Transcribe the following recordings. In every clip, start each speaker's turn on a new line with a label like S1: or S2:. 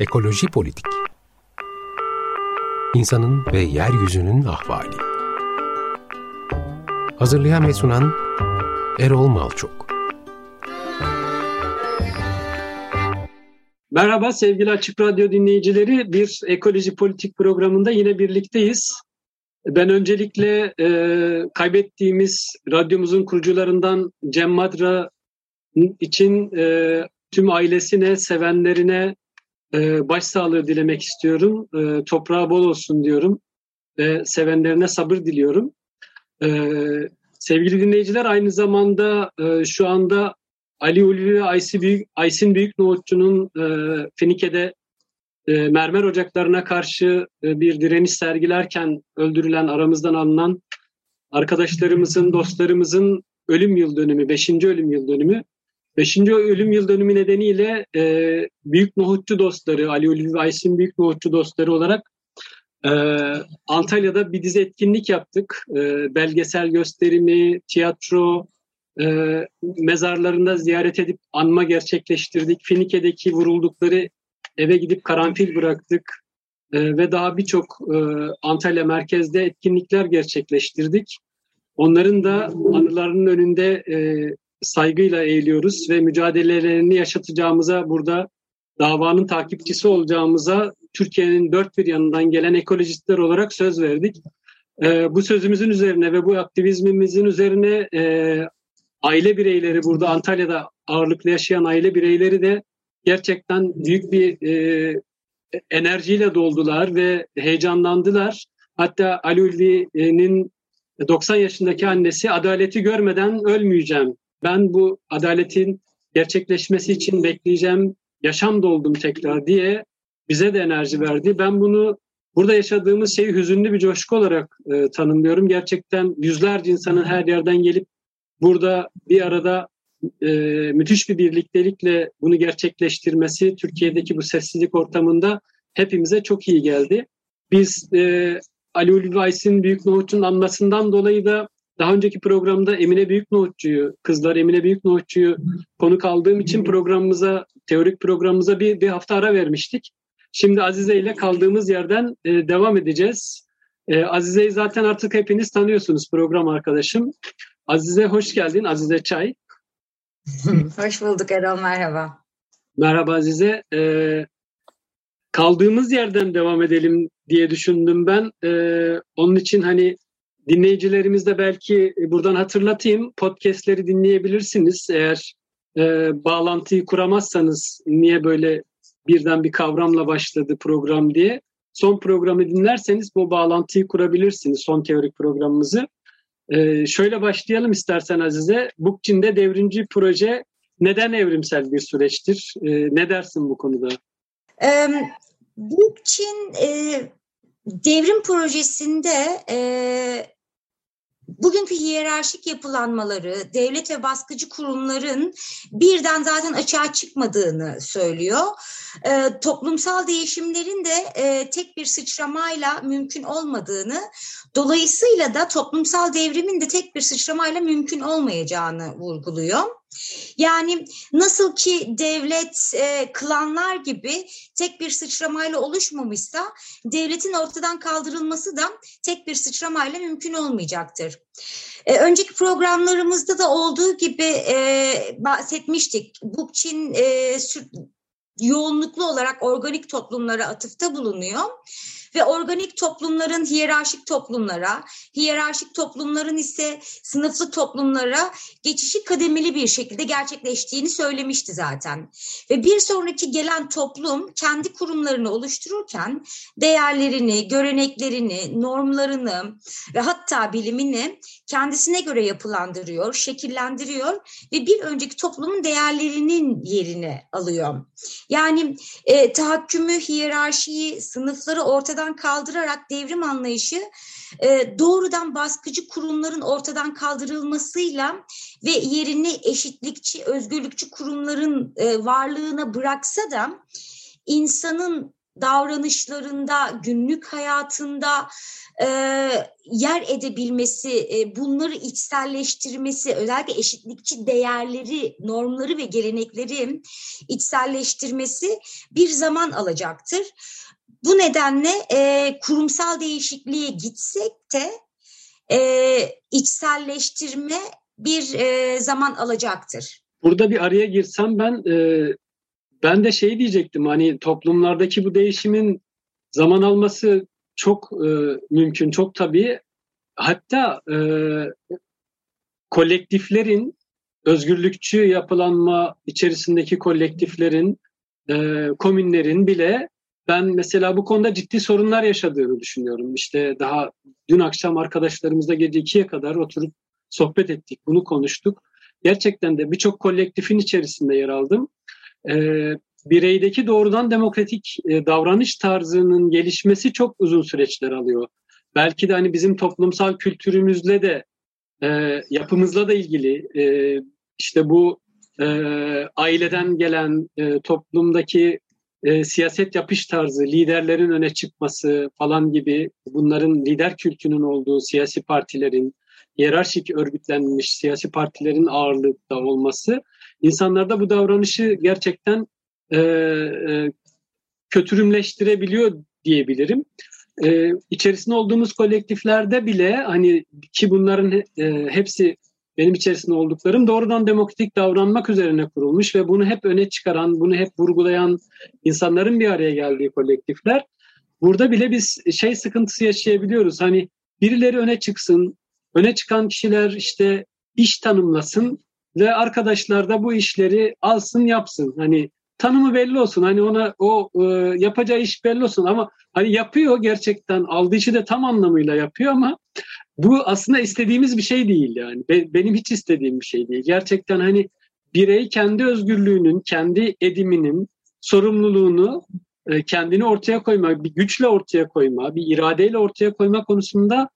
S1: Ekoloji Politik İnsanın ve Yeryüzünün Ahvali Hazırlayan ve sunan Erol Malçok
S2: Merhaba sevgili Açık Radyo dinleyicileri. Bir ekoloji politik programında yine birlikteyiz. Ben öncelikle e, kaybettiğimiz radyomuzun kurucularından Cem Madra için e, tüm ailesine, sevenlerine e, başsağlığı dilemek istiyorum. E, toprağı bol olsun diyorum ve sevenlerine sabır diliyorum. E, sevgili dinleyiciler aynı zamanda e, şu anda Ali Ulvi ve Aysin Büyük, Aysin Büyük Nohutçu'nun e, Finike'de e, mermer ocaklarına karşı e, bir direniş sergilerken öldürülen aramızdan alınan arkadaşlarımızın, dostlarımızın ölüm yıl dönümü, 5. ölüm yıl dönümü. 5. ölüm yıl dönümü nedeniyle e, Büyük Nohutçu dostları, Ali Ulvi Aysin Büyük Nohutçu dostları olarak e, Antalya'da bir dizi etkinlik yaptık. E, belgesel gösterimi, tiyatro, e, mezarlarında ziyaret edip anma gerçekleştirdik. Finike'deki vuruldukları eve gidip karanfil bıraktık e, ve daha birçok e, Antalya merkezde etkinlikler gerçekleştirdik. Onların da anılarının önünde e, saygıyla eğiliyoruz ve mücadelelerini yaşatacağımıza burada davanın takipçisi olacağımıza Türkiye'nin dört bir yanından gelen ekolojistler olarak söz verdik. E, bu sözümüzün üzerine ve bu aktivizmimizin üzerine e, aile bireyleri burada Antalya'da ağırlıklı yaşayan aile bireyleri de gerçekten büyük bir e, enerjiyle doldular ve heyecanlandılar. Hatta Ali Ulvi'nin 90 yaşındaki annesi adaleti görmeden ölmeyeceğim. Ben bu adaletin gerçekleşmesi için bekleyeceğim. Yaşam doldum tekrar diye bize de enerji verdi. Ben bunu burada yaşadığımız şeyi hüzünlü bir coşku olarak e, tanımlıyorum. Gerçekten yüzlerce insanın her yerden gelip burada bir arada e, müthiş bir birliktelikle bunu gerçekleştirmesi Türkiye'deki bu sessizlik ortamında hepimize çok iyi geldi. Biz e, Ali Ulvi Ays'in Büyük Nohutçu'nun anmasından dolayı da daha önceki programda Emine Büyük Nohutçu'yu, kızlar Emine Büyük Nohutçu'yu konuk aldığım için programımıza, teorik programımıza bir, bir hafta ara vermiştik. Şimdi Azize ile kaldığımız yerden e, devam edeceğiz. E, Azize'yi zaten artık hepiniz tanıyorsunuz program arkadaşım. Azize hoş geldin. Azize Çay.
S3: hoş bulduk Erol merhaba.
S2: Merhaba Azize. Ee, kaldığımız yerden devam edelim diye düşündüm ben. Ee, onun için hani dinleyicilerimiz de belki buradan hatırlatayım. Podcast'leri dinleyebilirsiniz. Eğer e, bağlantıyı kuramazsanız niye böyle birden bir kavramla başladı program diye. Son programı dinlerseniz bu bağlantıyı kurabilirsiniz. Son teorik programımızı. Ee, şöyle başlayalım istersen Azize. Bookchin'de devrimci proje neden evrimsel bir süreçtir? Ee, ne dersin bu konuda?
S3: Ee, Bookchin e, devrim projesinde e, bugünkü hiyerarşik yapılanmaları, devlet ve baskıcı kurumların birden zaten açığa çıkmadığını söylüyor. E, toplumsal değişimlerin de e, tek bir sıçramayla mümkün olmadığını, dolayısıyla da toplumsal devrimin de tek bir sıçramayla mümkün olmayacağını vurguluyor. Yani nasıl ki devlet e, klanlar gibi tek bir sıçramayla oluşmamışsa devletin ortadan kaldırılması da tek bir sıçramayla mümkün olmayacaktır. E, önceki programlarımızda da olduğu gibi e, bahsetmiştik. Bookchin e, yoğunluklu olarak organik toplumlara atıfta bulunuyor ve organik toplumların hiyerarşik toplumlara, hiyerarşik toplumların ise sınıflı toplumlara geçişi kademeli bir şekilde gerçekleştiğini söylemişti zaten. Ve bir sonraki gelen toplum kendi kurumlarını oluştururken değerlerini, göreneklerini, normlarını ve hatta bilimini kendisine göre yapılandırıyor, şekillendiriyor ve bir önceki toplumun değerlerinin yerini alıyor. Yani e, tahakkümü, hiyerarşiyi, sınıfları ortadan kaldırarak devrim anlayışı e, doğrudan baskıcı kurumların ortadan kaldırılmasıyla ve yerini eşitlikçi, özgürlükçü kurumların e, varlığına bıraksa da insanın davranışlarında, günlük hayatında e, yer edebilmesi, e, bunları içselleştirmesi, özellikle eşitlikçi değerleri, normları ve gelenekleri içselleştirmesi bir zaman alacaktır. Bu nedenle e, kurumsal değişikliğe gitsek de e, içselleştirme bir e, zaman alacaktır.
S2: Burada bir araya girsem ben e, ben de şey diyecektim hani toplumlardaki bu değişimin zaman alması çok e, mümkün, çok tabii. Hatta e, kolektiflerin özgürlükçü yapılanma içerisindeki kolektiflerin, e, komünlerin bile ben mesela bu konuda ciddi sorunlar yaşadığını düşünüyorum. İşte daha dün akşam arkadaşlarımızla gece ikiye kadar oturup sohbet ettik, bunu konuştuk. Gerçekten de birçok kolektifin içerisinde yer aldım. Ee, bireydeki doğrudan demokratik e, davranış tarzının gelişmesi çok uzun süreçler alıyor. Belki de hani bizim toplumsal kültürümüzle de e, yapımızla da ilgili e, işte bu e, aileden gelen e, toplumdaki e, siyaset yapış tarzı, liderlerin öne çıkması falan gibi bunların lider kültünün olduğu siyasi partilerin, hiyerarşik örgütlenmiş siyasi partilerin ağırlıkta olması insanlarda bu davranışı gerçekten e, e, kötürümleştirebiliyor diyebilirim. E, içerisinde olduğumuz kolektiflerde bile hani ki bunların e, hepsi benim içerisinde olduklarım doğrudan demokratik davranmak üzerine kurulmuş ve bunu hep öne çıkaran, bunu hep vurgulayan insanların bir araya geldiği kolektifler. Burada bile biz şey sıkıntısı yaşayabiliyoruz. Hani birileri öne çıksın, öne çıkan kişiler işte iş tanımlasın ve arkadaşlar da bu işleri alsın yapsın. Hani tanımı belli olsun. Hani ona o e, yapacağı iş belli olsun ama hani yapıyor gerçekten aldığı işi de tam anlamıyla yapıyor ama bu aslında istediğimiz bir şey değil yani. Be, benim hiç istediğim bir şey değil. Gerçekten hani birey kendi özgürlüğünün, kendi ediminin sorumluluğunu e, kendini ortaya koyma, bir güçle ortaya koyma, bir iradeyle ortaya koyma konusunda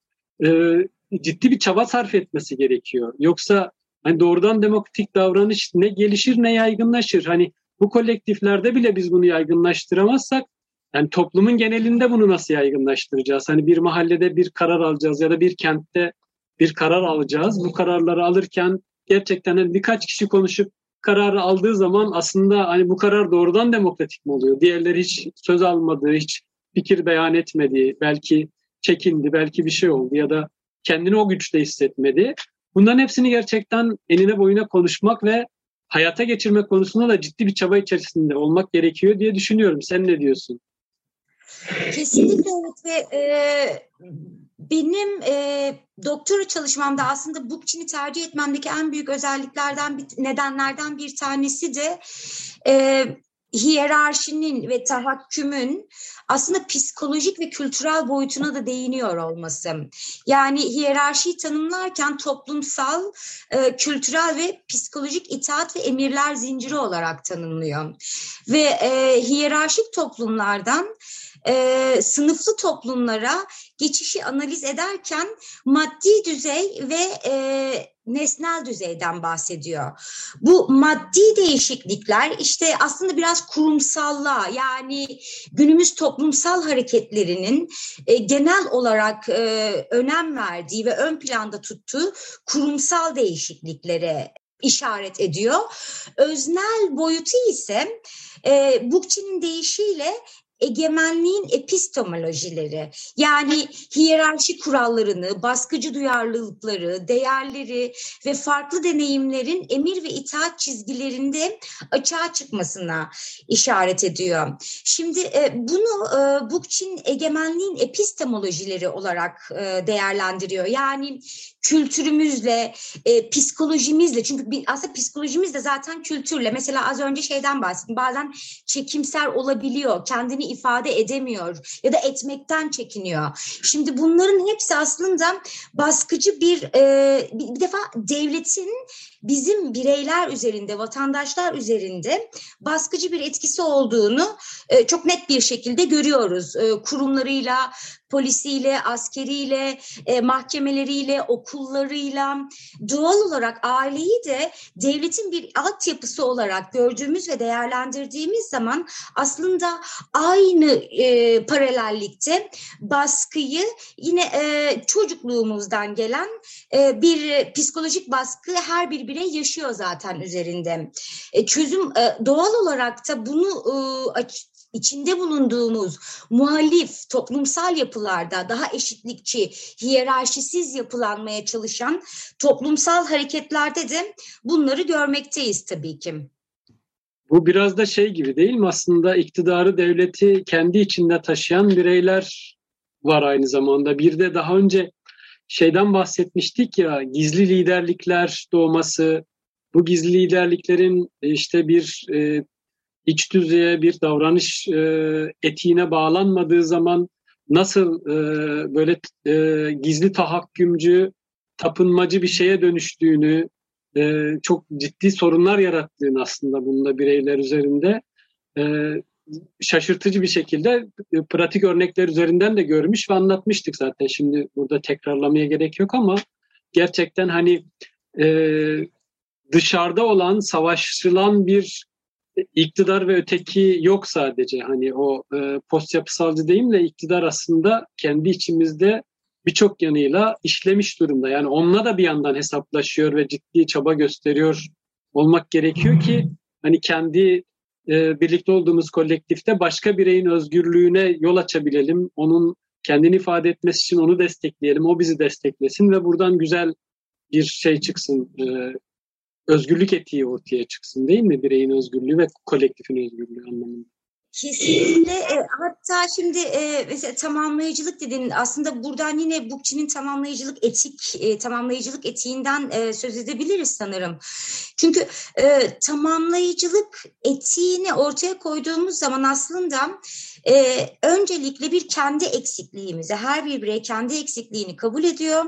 S2: e, ciddi bir çaba sarf etmesi gerekiyor. Yoksa hani doğrudan demokratik davranış ne gelişir ne yaygınlaşır. Hani bu kolektiflerde bile biz bunu yaygınlaştıramazsak yani toplumun genelinde bunu nasıl yaygınlaştıracağız? Hani bir mahallede bir karar alacağız ya da bir kentte bir karar alacağız. Bu kararları alırken gerçekten hani birkaç kişi konuşup kararı aldığı zaman aslında hani bu karar doğrudan demokratik mi oluyor? Diğerleri hiç söz almadı, hiç fikir beyan etmedi, belki çekindi, belki bir şey oldu ya da kendini o güçte hissetmedi. Bunların hepsini gerçekten enine boyuna konuşmak ve hayata geçirmek konusunda da ciddi bir çaba içerisinde olmak gerekiyor diye düşünüyorum. Sen ne diyorsun?
S3: Kesinlikle evet ve e, benim e, doktora çalışmamda aslında Bookchin'i tercih etmemdeki en büyük özelliklerden nedenlerden bir tanesi de e, hiyerarşinin ve tahakkümün aslında psikolojik ve kültürel boyutuna da değiniyor olması. Yani hiyerarşiyi tanımlarken toplumsal, e, kültürel ve psikolojik itaat ve emirler zinciri olarak tanımlıyor. Ve e, hiyerarşik toplumlardan e, sınıflı toplumlara geçişi analiz ederken maddi düzey ve e, nesnel düzeyden bahsediyor. Bu maddi değişiklikler işte aslında biraz kurumsallığa yani günümüz toplumsal hareketlerinin e, genel olarak e, önem verdiği ve ön planda tuttuğu kurumsal değişikliklere işaret ediyor. Öznel boyutu ise e, Bookchin'in deyişiyle egemenliğin epistemolojileri yani hiyerarşi kurallarını, baskıcı duyarlılıkları, değerleri ve farklı deneyimlerin emir ve itaat çizgilerinde açığa çıkmasına işaret ediyor. Şimdi e, bunu e, Bookchin egemenliğin epistemolojileri olarak e, değerlendiriyor. Yani kültürümüzle, e, psikolojimizle çünkü aslında psikolojimiz de zaten kültürle. Mesela az önce şeyden bahsettim. Bazen çekimser olabiliyor, kendini ifade edemiyor ya da etmekten çekiniyor. Şimdi bunların hepsi aslında baskıcı bir e, bir, defa devletin bizim bireyler üzerinde, vatandaşlar üzerinde baskıcı bir etkisi olduğunu e, çok net bir şekilde görüyoruz. E, kurumlarıyla, polisiyle, askeriyle, e, mahkemeleriyle, okullarıyla doğal olarak aileyi de devletin bir altyapısı olarak gördüğümüz ve değerlendirdiğimiz zaman aslında aynı e, paralellikte baskıyı yine e, çocukluğumuzdan gelen e, bir psikolojik baskı her bir birey yaşıyor zaten üzerinde. E, çözüm e, doğal olarak da bunu e, içinde bulunduğumuz muhalif toplumsal yapılarda daha eşitlikçi, hiyerarşisiz yapılanmaya çalışan toplumsal hareketlerde de bunları görmekteyiz tabii ki.
S2: Bu biraz da şey gibi değil mi aslında iktidarı devleti kendi içinde taşıyan bireyler var aynı zamanda. Bir de daha önce şeyden bahsetmiştik ya gizli liderlikler doğması, bu gizli liderliklerin işte bir e, iç düzeye bir davranış e, etiğine bağlanmadığı zaman nasıl e, böyle e, gizli tahakkümcü, tapınmacı bir şeye dönüştüğünü, e, çok ciddi sorunlar yarattığını aslında bunda bireyler üzerinde e, şaşırtıcı bir şekilde e, pratik örnekler üzerinden de görmüş ve anlatmıştık zaten. Şimdi burada tekrarlamaya gerek yok ama gerçekten hani e, dışarıda olan, savaşılan bir iktidar ve öteki yok sadece. Hani o e, post yapısalcı deyimle iktidar aslında kendi içimizde birçok yanıyla işlemiş durumda. Yani onunla da bir yandan hesaplaşıyor ve ciddi çaba gösteriyor olmak gerekiyor ki hani kendi e, birlikte olduğumuz kolektifte başka bireyin özgürlüğüne yol açabilelim. Onun kendini ifade etmesi için onu destekleyelim, o bizi desteklesin ve buradan güzel bir şey çıksın, e, özgürlük etiği ortaya çıksın değil mi? Bireyin özgürlüğü ve kolektifin özgürlüğü anlamında.
S3: Kesinlikle e, hatta şimdi e, mesela tamamlayıcılık dedin aslında buradan yine Bukçi'nin tamamlayıcılık etik e, tamamlayıcılık etiğinden e, söz edebiliriz sanırım. Çünkü e, tamamlayıcılık etiğini ortaya koyduğumuz zaman aslında e, öncelikle bir kendi eksikliğimizi her bir birey kendi eksikliğini kabul ediyor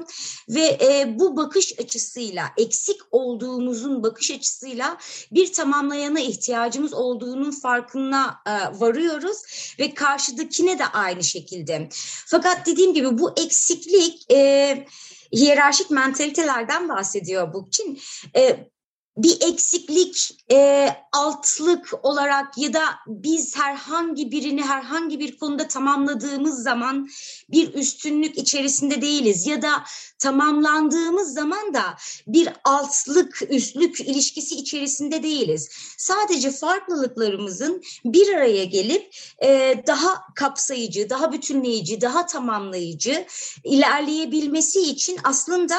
S3: ve e, bu bakış açısıyla eksik olduğumuzun bakış açısıyla bir tamamlayana ihtiyacımız olduğunun farkına e, varıyoruz ve karşıdakine de aynı şekilde. Fakat dediğim gibi bu eksiklik e, hiyerarşik mentalitelerden bahsediyor Bookchin. E, bir eksiklik, e, altlık olarak ya da biz herhangi birini herhangi bir konuda tamamladığımız zaman bir üstünlük içerisinde değiliz ya da tamamlandığımız zaman da bir altlık, üstlük ilişkisi içerisinde değiliz. Sadece farklılıklarımızın bir araya gelip e, daha kapsayıcı, daha bütünleyici, daha tamamlayıcı ilerleyebilmesi için aslında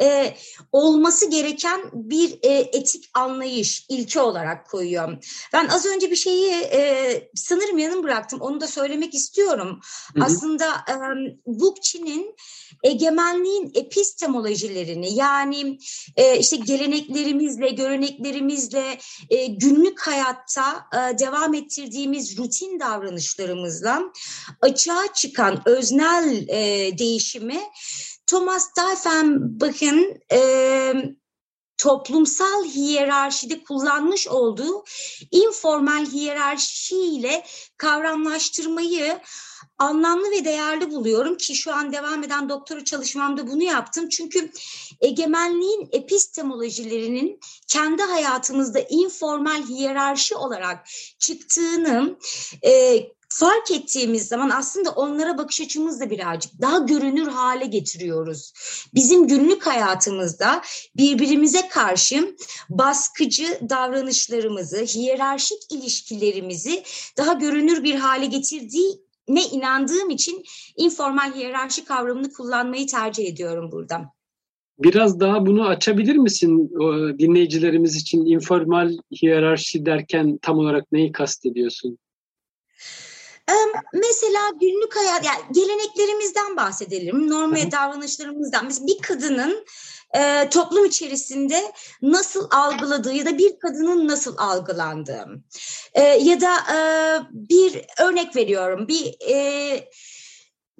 S3: e, olması gereken bir e, etik anlayış ilke olarak koyuyorum. Ben az önce bir şeyi e, sanırım yanım bıraktım. Onu da söylemek istiyorum. Hı hı. Aslında e, Bookçi'nin egemenliğin epistemolojilerini yani e, işte geleneklerimizle, göreneklerimizle e, günlük hayatta e, devam ettirdiğimiz rutin davranışlarımızla açığa çıkan öznel e, değişimi Thomas Diefenbach'ın e, toplumsal hiyerarşide kullanmış olduğu informal hiyerarşiyle kavramlaştırmayı anlamlı ve değerli buluyorum ki şu an devam eden doktora çalışmamda bunu yaptım. Çünkü egemenliğin epistemolojilerinin kendi hayatımızda informal hiyerarşi olarak çıktığını e, fark ettiğimiz zaman aslında onlara bakış açımızı da birazcık daha görünür hale getiriyoruz. Bizim günlük hayatımızda birbirimize karşı baskıcı davranışlarımızı, hiyerarşik ilişkilerimizi daha görünür bir hale getirdiği ne inandığım için informal hiyerarşi kavramını kullanmayı tercih ediyorum burada.
S2: Biraz daha bunu açabilir misin dinleyicilerimiz için informal hiyerarşi derken tam olarak neyi kastediyorsun?
S3: Mesela günlük hayat, yani geleneklerimizden bahsedelim, normal davranışlarımızdan. Mesela bir kadının e, toplum içerisinde nasıl algıladığı ya da bir kadının nasıl algılandığı e, ya da e, bir örnek veriyorum bir e,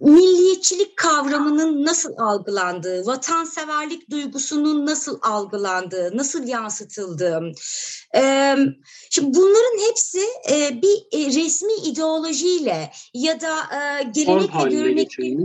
S3: milliyetçilik kavramının nasıl algılandığı, vatanseverlik duygusunun nasıl algılandığı, nasıl yansıtıldığı. Şimdi bunların hepsi e, bir e, resmi ideolojiyle ya da e, gelenek ve görenekli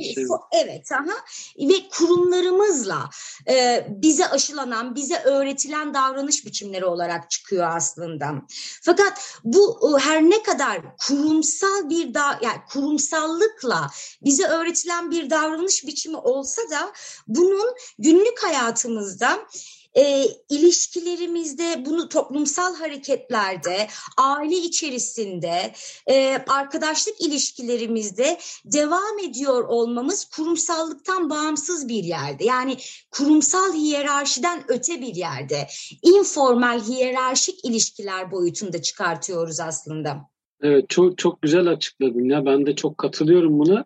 S3: evet aha, ve kurumlarımızla e, bize aşılanan, bize öğretilen davranış biçimleri olarak çıkıyor aslında. Fakat bu her ne kadar kurumsal bir da yani kurumsallıkla bize öğretilen bir davranış biçimi olsa da bunun günlük hayatımızda e, ilişkilerimizde, bunu toplumsal hareketlerde, aile içerisinde, e, arkadaşlık ilişkilerimizde devam ediyor olmamız kurumsallıktan bağımsız bir yerde. Yani kurumsal hiyerarşiden öte bir yerde. Informal hiyerarşik ilişkiler boyutunda çıkartıyoruz aslında.
S2: Evet çok çok güzel açıkladın ya ben de çok katılıyorum buna.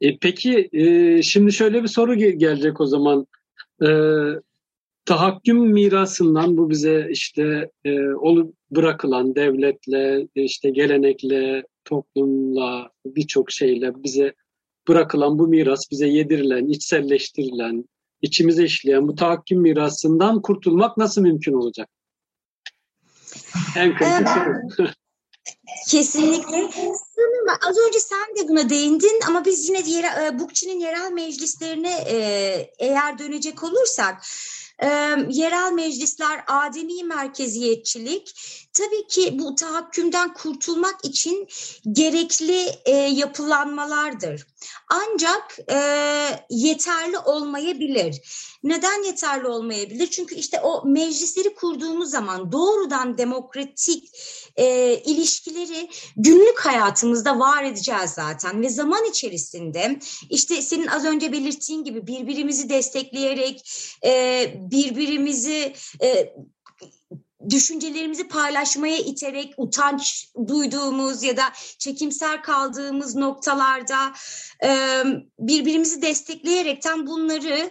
S2: E, peki e, şimdi şöyle bir soru gelecek o zaman. E, tahakküm mirasından bu bize işte e, olup bırakılan devletle, işte gelenekle, toplumla, birçok şeyle bize bırakılan bu miras, bize yedirilen, içselleştirilen, içimize işleyen bu tahakküm mirasından kurtulmak nasıl mümkün olacak?
S3: En kritik soru. Kesinlikle. Sanırım az önce sen de buna değindin ama biz yine diğer, e, Bukçi'nin yerel meclislerine e, eğer dönecek olursak e, yerel meclisler, ademi merkeziyetçilik tabii ki bu tahakkümden kurtulmak için gerekli e, yapılanmalardır. Ancak e, yeterli olmayabilir. Neden yeterli olmayabilir? Çünkü işte o meclisleri kurduğumuz zaman doğrudan demokratik e, ilişkileri günlük hayatımızda var edeceğiz zaten ve zaman içerisinde işte senin az önce belirttiğin gibi birbirimizi destekleyerek e, birbirimizi e, düşüncelerimizi paylaşmaya iterek utanç duyduğumuz ya da çekimser kaldığımız noktalarda e, birbirimizi destekleyerekten bunları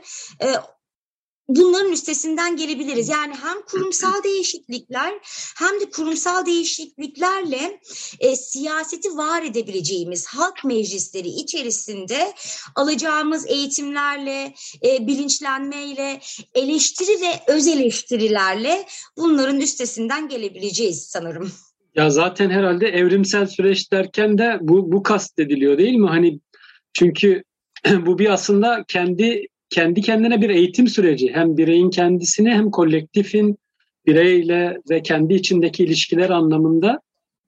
S3: bunların üstesinden gelebiliriz. Yani hem kurumsal değişiklikler hem de kurumsal değişikliklerle e, siyaseti var edebileceğimiz halk meclisleri içerisinde alacağımız eğitimlerle, e, bilinçlenmeyle, eleştiri ve öz eleştirilerle bunların üstesinden gelebileceğiz sanırım.
S2: Ya zaten herhalde evrimsel süreç derken de bu bu kastediliyor değil mi? Hani çünkü bu bir aslında kendi kendi kendine bir eğitim süreci. Hem bireyin kendisini hem kolektifin bireyle ve kendi içindeki ilişkiler anlamında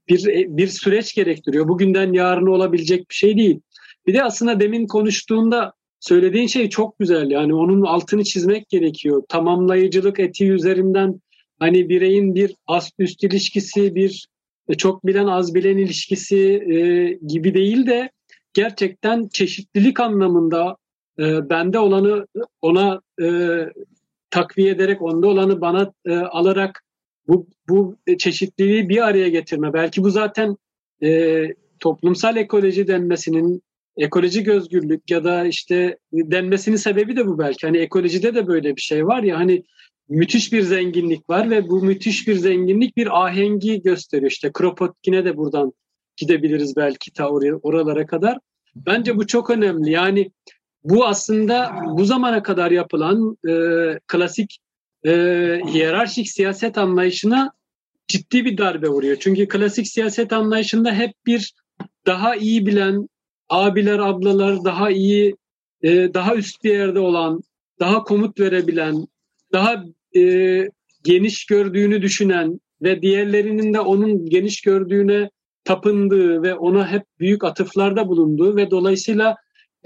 S2: bir bir süreç gerektiriyor. Bugünden yarına olabilecek bir şey değil. Bir de aslında demin konuştuğunda söylediğin şey çok güzel. Yani onun altını çizmek gerekiyor. Tamamlayıcılık etiği üzerinden hani bireyin bir ast üst ilişkisi, bir çok bilen az bilen ilişkisi e, gibi değil de gerçekten çeşitlilik anlamında e, bende olanı ona e, takviye ederek onda olanı bana e, alarak bu, bu çeşitliliği bir araya getirme. Belki bu zaten e, toplumsal ekoloji denmesinin ekolojik özgürlük ya da işte denmesinin sebebi de bu belki. Hani ekolojide de böyle bir şey var ya hani müthiş bir zenginlik var ve bu müthiş bir zenginlik bir ahengi gösteriyor. İşte Kropotkin'e de buradan gidebiliriz belki ta oralara kadar. Bence bu çok önemli. Yani bu aslında bu zamana kadar yapılan e, klasik e, hiyerarşik siyaset anlayışına ciddi bir darbe vuruyor. Çünkü klasik siyaset anlayışında hep bir daha iyi bilen abiler, ablalar, daha iyi, e, daha üst bir yerde olan, daha komut verebilen, daha e, geniş gördüğünü düşünen ve diğerlerinin de onun geniş gördüğüne tapındığı ve ona hep büyük atıflarda bulunduğu ve dolayısıyla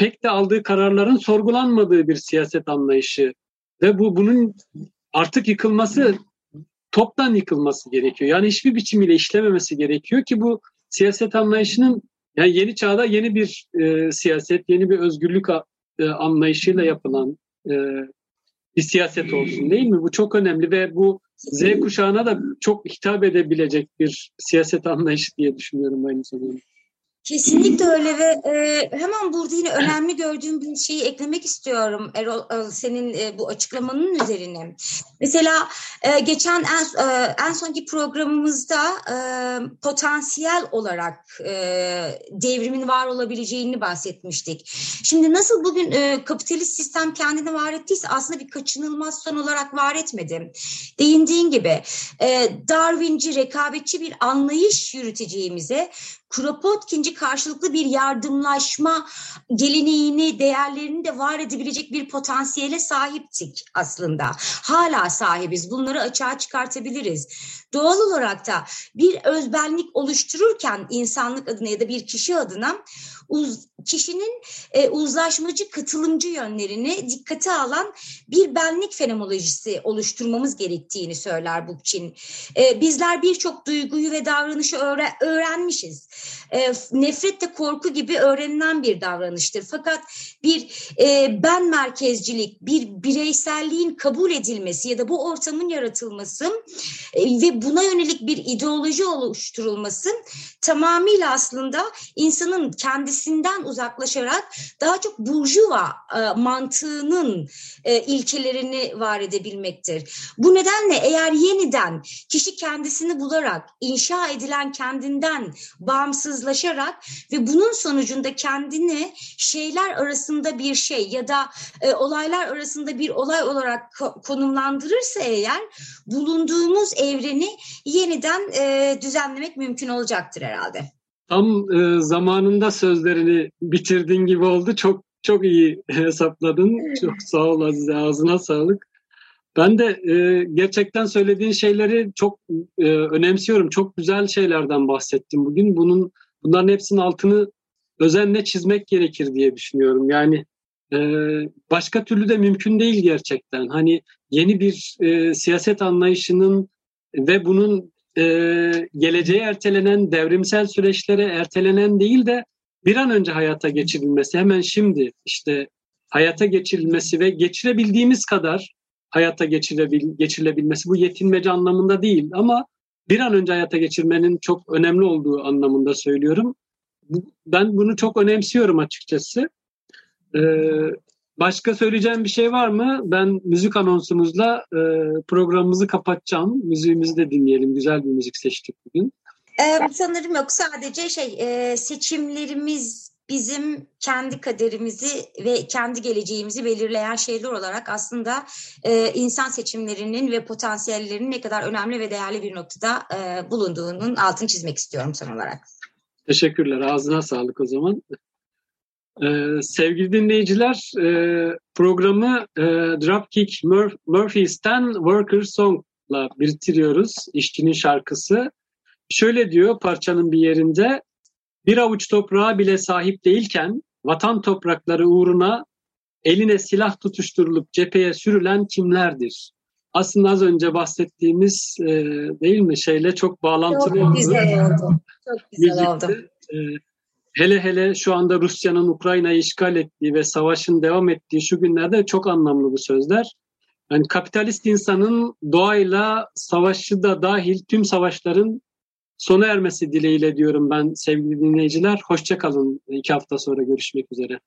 S2: pek de aldığı kararların sorgulanmadığı bir siyaset anlayışı ve bu bunun artık yıkılması toptan yıkılması gerekiyor. Yani hiçbir biçimiyle işlememesi gerekiyor ki bu siyaset anlayışının yani yeni çağda yeni bir e, siyaset, yeni bir özgürlük e, anlayışıyla yapılan e, bir siyaset olsun değil mi? Bu çok önemli ve bu Z kuşağına da çok hitap edebilecek bir siyaset anlayışı diye düşünüyorum aynı zamanda.
S3: Kesinlikle öyle ve e, hemen burada yine önemli gördüğüm bir şeyi eklemek istiyorum Erol e, senin e, bu açıklamanın üzerine. Mesela e, geçen en, e, en sonki programımızda e, potansiyel olarak e, devrimin var olabileceğini bahsetmiştik. Şimdi nasıl bugün e, kapitalist sistem kendini var ettiyse aslında bir kaçınılmaz son olarak var etmedi. Değindiğin gibi e, Darwinci, rekabetçi bir anlayış yürüteceğimize Kropotkinci karşılıklı bir yardımlaşma geleneğini, değerlerini de var edebilecek bir potansiyele sahiptik aslında. Hala sahibiz. Bunları açığa çıkartabiliriz. Doğal olarak da bir özbenlik oluştururken insanlık adına ya da bir kişi adına uz, kişinin e, uzlaşmacı, katılımcı yönlerini dikkate alan bir benlik fenomenolojisi oluşturmamız gerektiğini söyler Bookchin. E, bizler birçok duyguyu ve davranışı öğre, öğrenmişiz. E, nefret de korku gibi öğrenilen bir davranıştır. Fakat bir e, ben merkezcilik, bir bireyselliğin kabul edilmesi ya da bu ortamın yaratılması e, ve buna yönelik bir ideoloji oluşturulması tamamıyla aslında insanın kendisinden uzaklaşarak daha çok burjuva e, mantığının e, ilkelerini var edebilmektir. Bu nedenle eğer yeniden kişi kendisini bularak inşa edilen kendinden bağımsızlaşarak ve bunun sonucunda kendini şeyler arasında bir şey ya da e, olaylar arasında bir olay olarak konumlandırırsa eğer bulunduğumuz evreni yeniden e, düzenlemek mümkün olacaktır herhalde.
S2: Tam e, zamanında sözlerini bitirdiğin gibi oldu. Çok çok iyi hesapladın. Çok sağ ol Azize. Ağzına sağlık. Ben de e, gerçekten söylediğin şeyleri çok e, önemsiyorum. Çok güzel şeylerden bahsettim bugün. Bunun bunların hepsinin altını özenle çizmek gerekir diye düşünüyorum. Yani e, başka türlü de mümkün değil gerçekten. Hani yeni bir e, siyaset anlayışının ve bunun e, geleceğe ertelenen devrimsel süreçlere ertelenen değil de bir an önce hayata geçirilmesi hemen şimdi işte hayata geçirilmesi ve geçirebildiğimiz kadar hayata geçirebil, geçirilebilmesi bu yetinmece anlamında değil ama bir an önce hayata geçirmenin çok önemli olduğu anlamında söylüyorum. Ben bunu çok önemsiyorum açıkçası. Ee, Başka söyleyeceğim bir şey var mı? Ben müzik anonsumuzla e, programımızı kapatacağım. Müziğimizi de dinleyelim. Güzel bir müzik seçtik bugün.
S3: Ee, sanırım yok. Sadece şey e, seçimlerimiz bizim kendi kaderimizi ve kendi geleceğimizi belirleyen şeyler olarak aslında e, insan seçimlerinin ve potansiyellerinin ne kadar önemli ve değerli bir noktada e, bulunduğunun altını çizmek istiyorum son olarak.
S2: Teşekkürler. Ağzına sağlık o zaman. Ee, sevgili dinleyiciler, e, programı e, Dropkick Mur Murphy's'ten Worker Song'la bitiriyoruz. İşçinin şarkısı. Şöyle diyor parçanın bir yerinde, bir avuç toprağa bile sahip değilken vatan toprakları uğruna eline silah tutuşturulup cepheye sürülen kimlerdir? Aslında az önce bahsettiğimiz e, değil mi şeyle çok bağlantılı
S3: çok Güzel oldu. Çok güzel oldu. E,
S2: hele hele şu anda Rusya'nın Ukrayna'yı işgal ettiği ve savaşın devam ettiği şu günlerde çok anlamlı bu sözler. Yani kapitalist insanın doğayla savaşı da dahil tüm savaşların sona ermesi dileğiyle diyorum ben sevgili dinleyiciler. Hoşçakalın. İki hafta sonra görüşmek üzere.